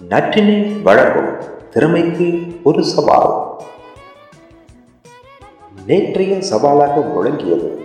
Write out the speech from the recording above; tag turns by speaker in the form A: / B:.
A: நற்றினை வழங்கும் திறமைக்கு ஒரு சவால். நேற்றைய சவாலாக முழங்கியது.